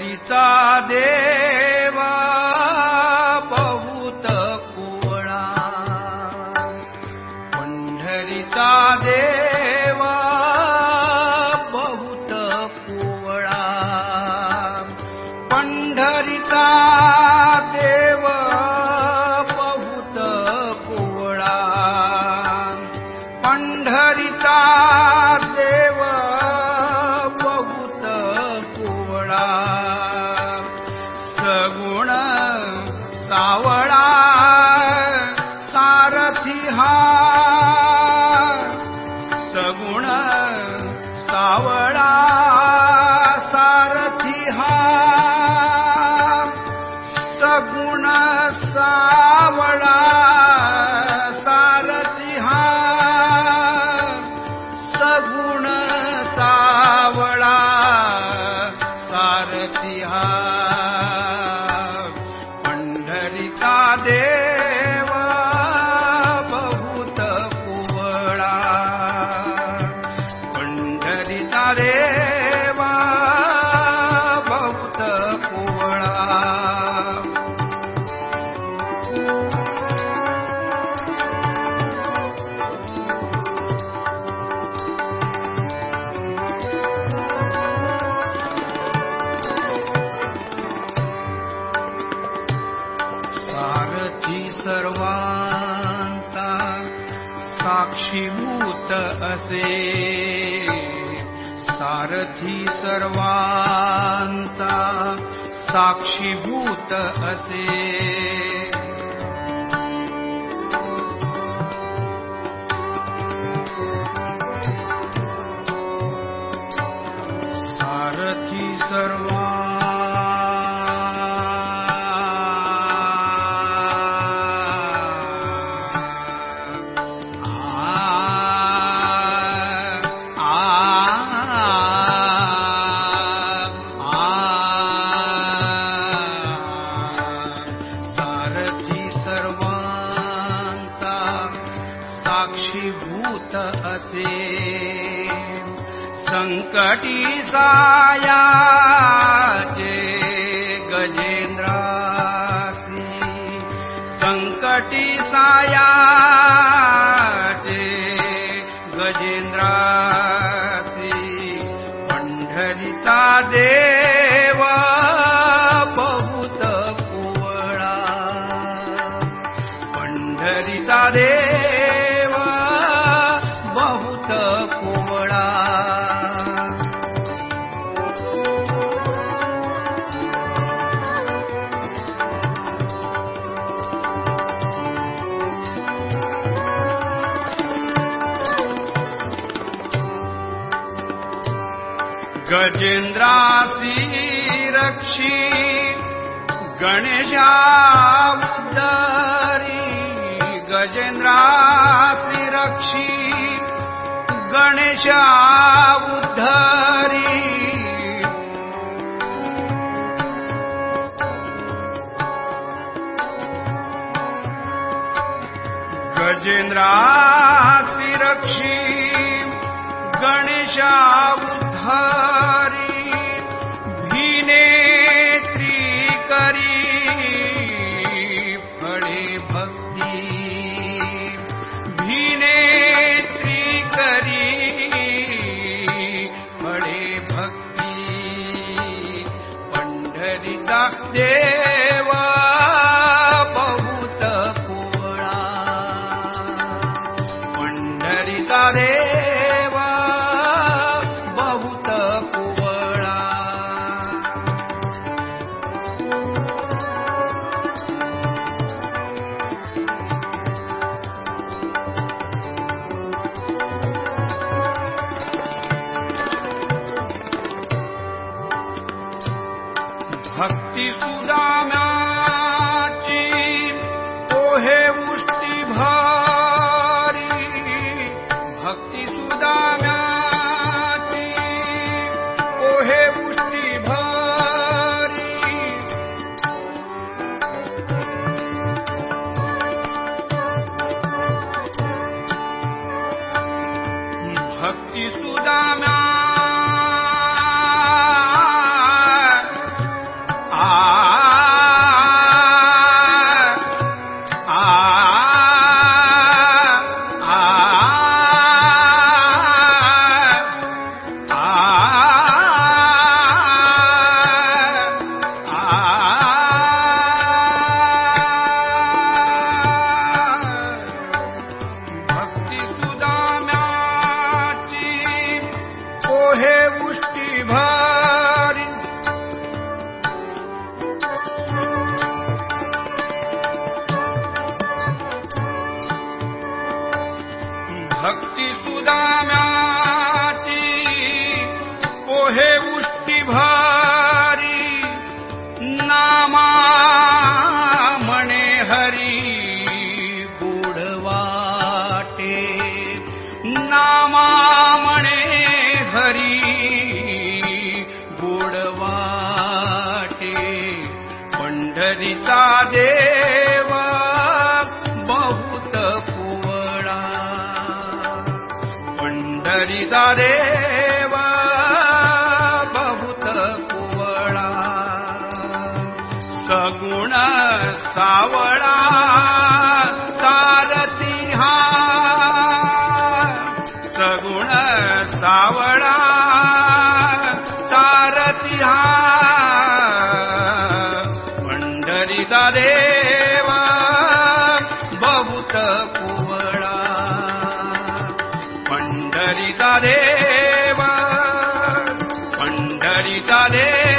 परिता देवा। सावळा सारथी हा। सगुण सावळा सारथी सगुण साक्षीभूत असे। सारथी सर्वान्ता साक्षीभूत असे। दूत असे। संकटी सायाचे गजेन्द्र संकटी साया गजेन्द्रासीरक्षी रक्षी गजेन्द्रासीरक्षी गणेशावुद्धारी। गजेन्द्रासीरक्षी गणेशा चरिता देवा बहुत कुवळा भक्ती सुदाम्या बुडवाटे पंढरीचा देव बहुत कुवळा पंढरीचा देव बहुत कुवळा सगुण सावळा हा पंढरीचा देव बहुत कुवळा। पंढरीचा देव पंढरीचा देव